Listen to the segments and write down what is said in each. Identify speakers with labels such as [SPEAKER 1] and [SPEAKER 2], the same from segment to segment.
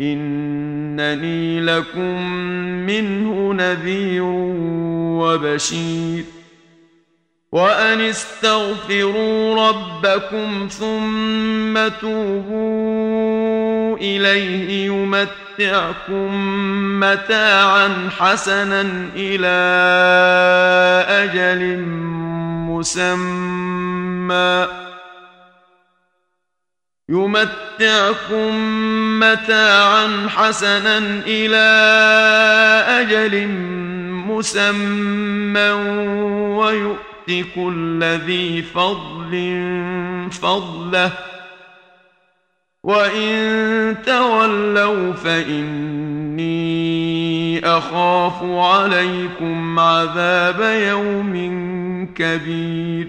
[SPEAKER 1] انني لكم منه نذير وبشير وان استغفروا ربكم ثم توبوا اليه يمتعكم متاعا حسنا الى اجل مسمى يمتعكم متاعا حسنا الى اجل مسمى ويؤت كل ذي فضل فضله وان تولوا فاني اخاف عليكم عذاب يوم كبير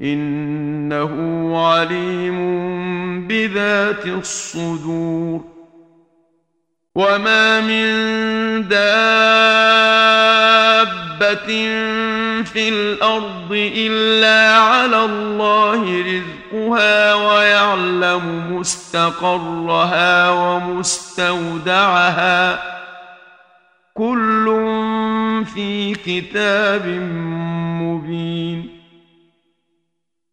[SPEAKER 1] انه عليم بذات الصدور وما من دابه في الارض الا على الله رزقها ويعلم مستقرها ومستودعها كل في كتاب مبين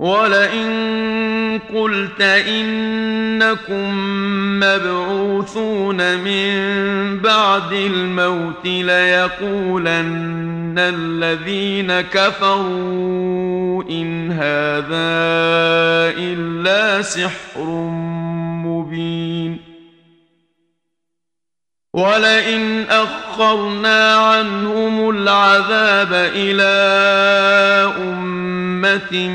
[SPEAKER 1] ولئن قلت انكم مبعوثون من بعد الموت ليقولن الذين كفروا ان هذا الا سحر مبين ولئن اخرنا عنهم العذاب الى امه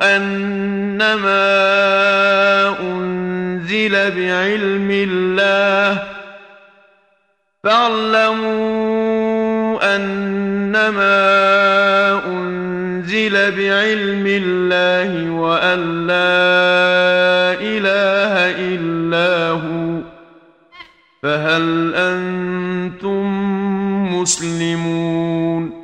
[SPEAKER 1] أنما أنزل بعلم الله فاعلموا أنما أنزل بعلم الله وأن لا إله إلا هو فهل أنتم مسلمون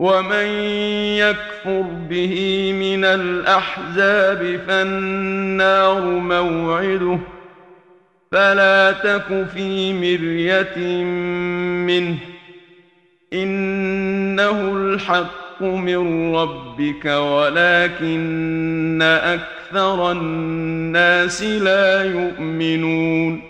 [SPEAKER 1] ومن يكفر به من الاحزاب فالنار موعده فلا تك في مريه منه انه الحق من ربك ولكن اكثر الناس لا يؤمنون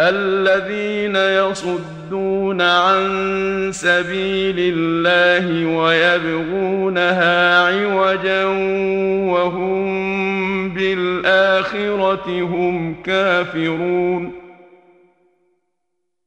[SPEAKER 1] الذين يصدون عن سبيل الله ويبغونها عوجا وهم بالاخره هم كافرون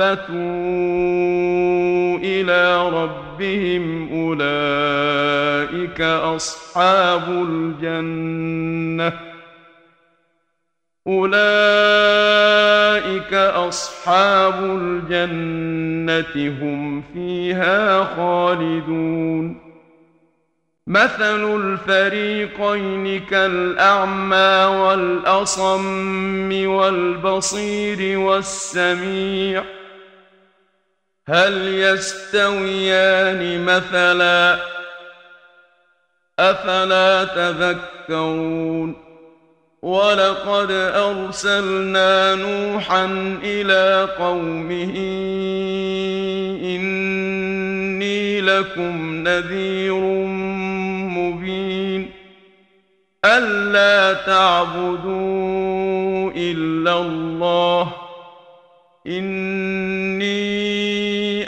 [SPEAKER 1] وَأَخْبَتُوا إِلَى رَبِّهِمْ أُولَئِكَ أَصْحَابُ الْجَنَّةِ أُولَئِكَ أَصْحَابُ الْجَنَّةِ هُمْ فِيهَا خَالِدُونَ مثل الفريقين كالأعمى والأصم والبصير والسميع هل يستويان مثلا افلا تذكرون ولقد ارسلنا نوحا الى قومه اني لكم نذير مبين الا تعبدوا الا الله اني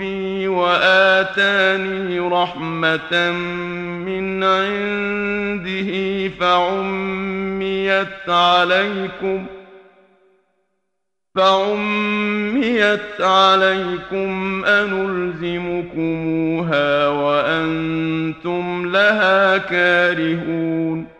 [SPEAKER 1] ربي وآتاني رحمة من عنده فعميت عليكم فعميت عليكم أنلزمكموها وأنتم لها كارهون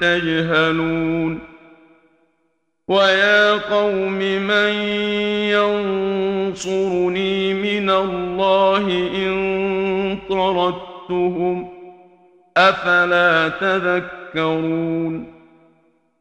[SPEAKER 1] تجهلون ويا قوم من ينصرني من الله ان طردتهم افلا تذكرون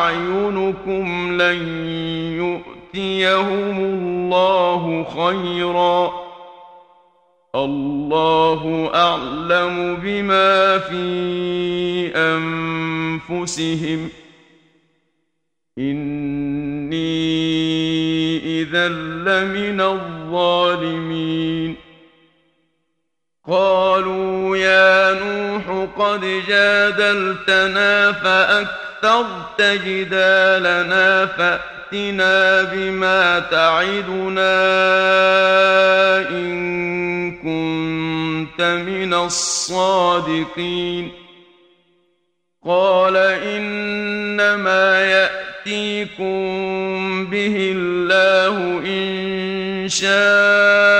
[SPEAKER 1] أعينكم لن يؤتيهم الله خيرا الله أعلم بما في أنفسهم إني إذا لمن الظالمين قالوا يا نوح قد جادلتنا فأكثر استطعت جدالنا فأتنا بما تعدنا إن كنت من الصادقين قال إنما يأتيكم به الله إن شاء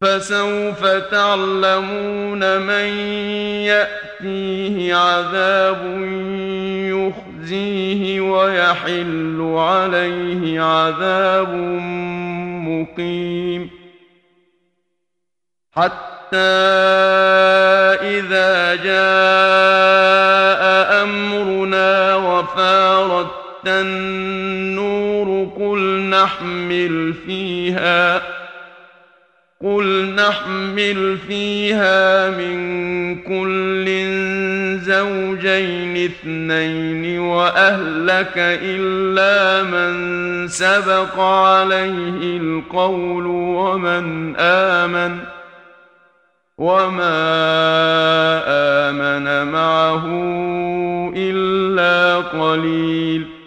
[SPEAKER 1] فسوف تعلمون من ياتيه عذاب يخزيه ويحل عليه عذاب مقيم حتى اذا جاء امرنا وفارت النور قل نحمل فيها قل نحمل فيها من كل زوجين اثنين واهلك الا من سبق عليه القول ومن امن وما امن معه الا قليل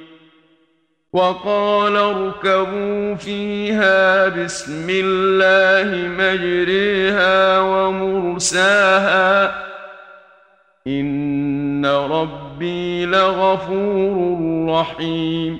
[SPEAKER 1] وقال اركبوا فيها بسم الله مجريها ومرساها ان ربي لغفور رحيم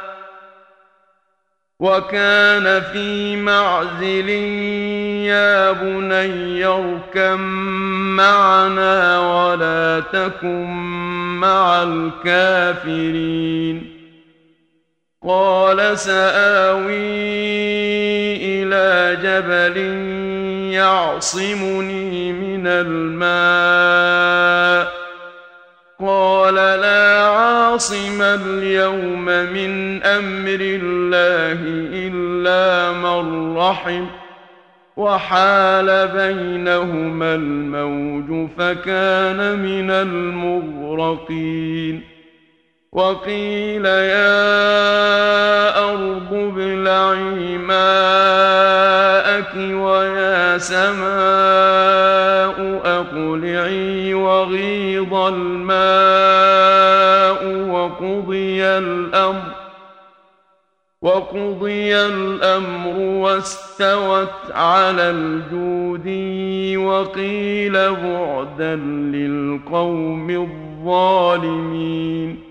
[SPEAKER 1] وكان في معزل يا بني اركم معنا ولا تكن مع الكافرين قال ساوي الى جبل يعصمني من الماء قال لا عاصم اليوم من امر الله الا من رحم وحال بينهما الموج فكان من المغرقين وقيل يا ارض ابلعي ماءك ويا سماء قلعي وغيض الماء وقضي الأمر وقضي الأمر واستوت على الجود وقيل بعدا للقوم الظالمين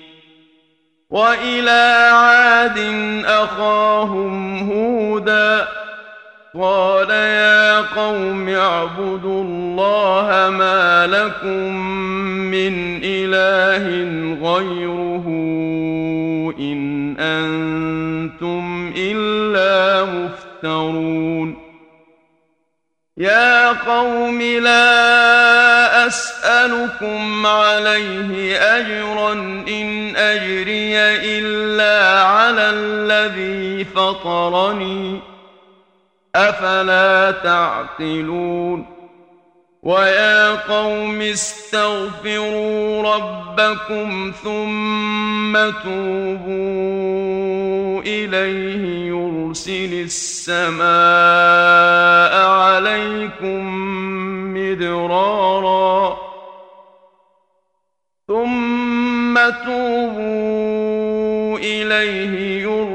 [SPEAKER 1] وإلى عاد أخاهم هودا قال يا قوم اعبدوا الله ما لكم من إله غيره إن أنتم إلا مفترون يا قوم لا أسألكم عليه أجرا إن فطرني افلا تعقلون ويا قوم استغفروا ربكم ثم توبوا اليه يرسل السماء عليكم مدرارا ثم توبوا اليه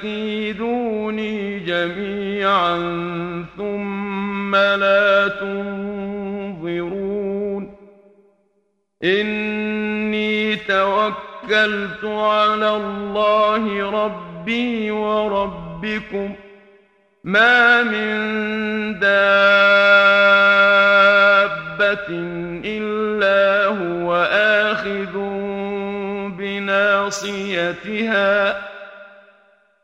[SPEAKER 1] فَكِيدُونِي جميعا ثم لا تنظرون إني توكلت على الله ربي وربكم ما من دابة إلا هو آخذ بناصيتها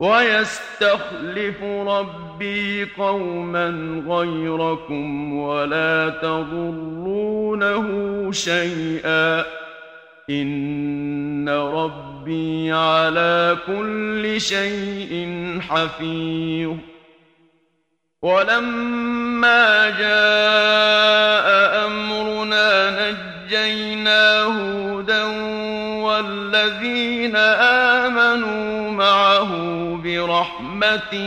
[SPEAKER 1] ويستخلف ربي قوما غيركم ولا تضرونه شيئا ان ربي على كل شيء حفيظ ولما جاء امرنا نجينا هودا والذين امنوا رحمة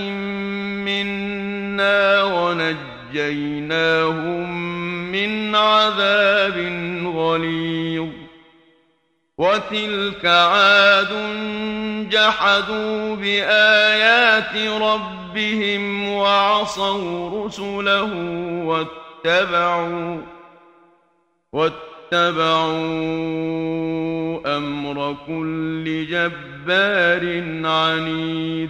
[SPEAKER 1] منا ونجيناهم من عذاب غليظ وتلك عاد جحدوا بآيات ربهم وعصوا رسله واتبعوا واتبعوا أمر كل جبار عنيد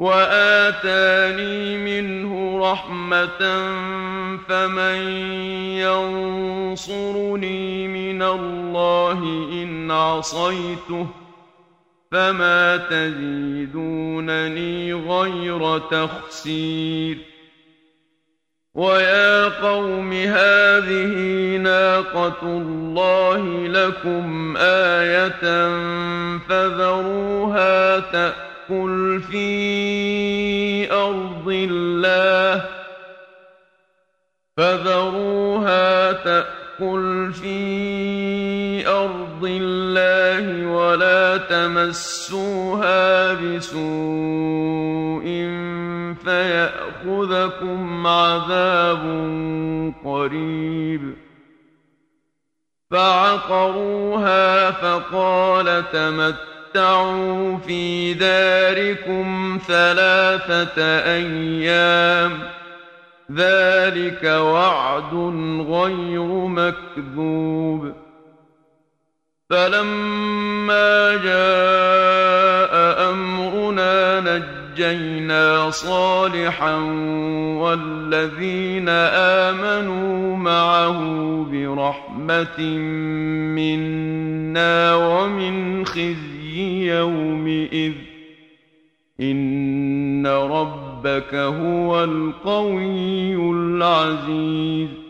[SPEAKER 1] واتاني منه رحمه فمن ينصرني من الله ان عصيته فما تزيدونني غير تخسير ويا قوم هذه ناقة الله لكم آية فذروها تأتي فَقُلْ فِي أَرْضِ اللَّهِ فَذَرُوهَا تَأْكُلْ فِي أَرْضِ اللَّهِ وَلَا تَمَسُّوهَا بِسُوءٍ فَيَأْخُذَكُمْ عَذَابٌ قَرِيبٌ فَعَقَرُوهَا فَقَالَ تَمَتَّعُوا تَتَمَتَّعُوا فِي دَارِكُمْ ثَلَاثَةَ أَيَّامٍ ذَلِكَ وَعْدٌ غَيْرُ مَكْذُوبٍ فَلَمَّا جَاءَ أَمْرُنَا نَجَّيْنَا ونجينا صالحا والذين امنوا معه برحمه منا ومن خزي يومئذ ان ربك هو القوي العزيز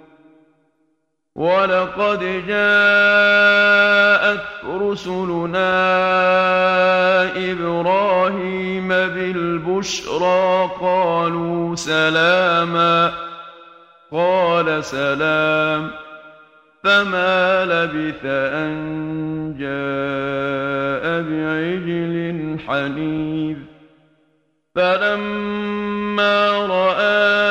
[SPEAKER 1] ولقد جاءت رسلنا ابراهيم بالبشرى قالوا سلاما قال سلام فما لبث ان جاء بعجل حنيذ فلما رأى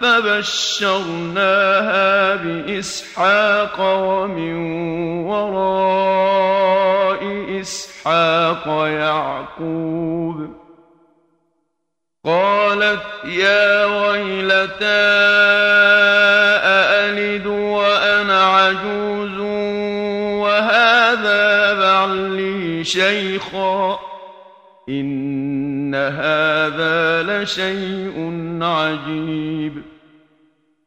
[SPEAKER 1] فبشرناها باسحاق ومن وراء اسحاق يعقوب قالت يا ويلتى أألد وأنا عجوز وهذا بعلي شيخا إن هذا لشيء عجيب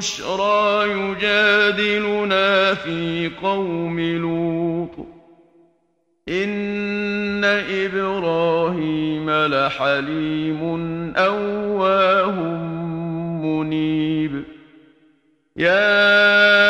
[SPEAKER 1] بشرى يجادلنا في قوم لوط إن إبراهيم لحليم أواه منيب يا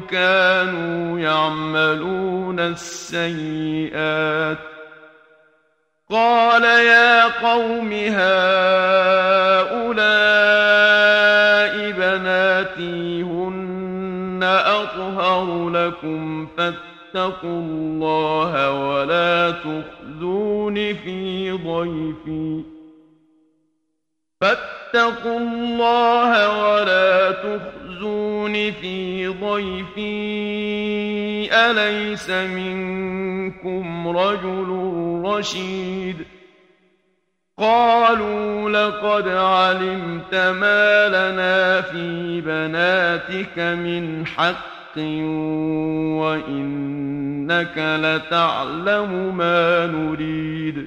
[SPEAKER 1] كانوا يعملون السيئات قال يا قوم هؤلاء بناتي هن أطهر لكم فاتقوا الله ولا تخزون في ضيفي فاتقوا الله ولا تخزون تُخْزُونِ فِي ضَيْفِي أَلَيْسَ مِنكُمْ رَجُلٌ رَّشِيدٌ قَالُوا لَقَدْ عَلِمْتَ مَا لَنَا فِي بَنَاتِكَ مِنْ حَقٍّ وَإِنَّكَ لَتَعْلَمُ مَا نُرِيدُ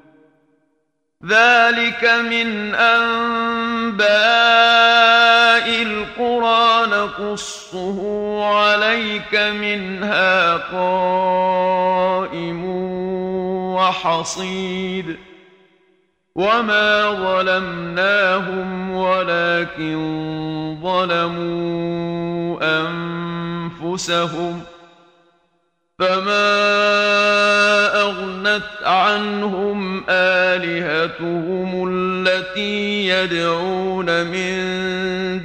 [SPEAKER 1] ذلك من انباء القرى نقصه عليك منها قائم وحصيد وما ظلمناهم ولكن ظلموا انفسهم فما فضلت عنهم آلهتهم التي يدعون من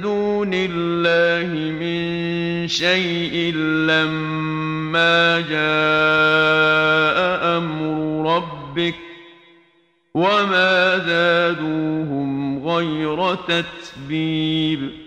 [SPEAKER 1] دون الله من شيء لما جاء أمر ربك وما زادوهم غير تتبيب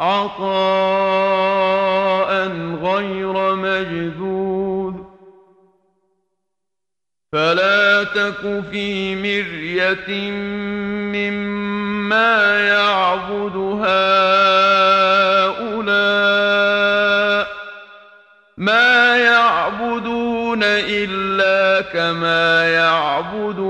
[SPEAKER 1] عطاء غير مجذوذ فلا تك في مرية مما يعبد هؤلاء ما يعبدون إلا كما يعبد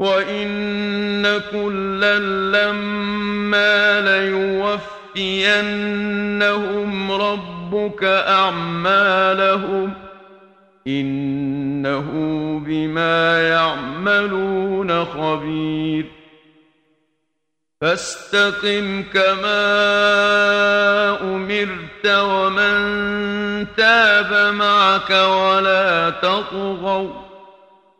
[SPEAKER 1] وان كلا لما ليوفينهم ربك اعمالهم انه بما يعملون خبير فاستقم كما امرت ومن تاب معك ولا تطغوا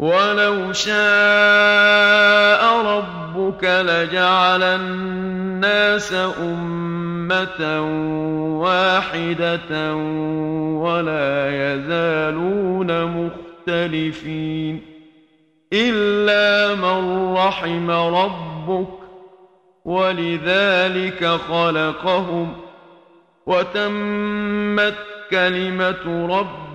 [SPEAKER 1] ولو شاء ربك لجعل الناس أمة واحدة ولا يزالون مختلفين إلا من رحم ربك ولذلك خلقهم وتمت كلمة ربك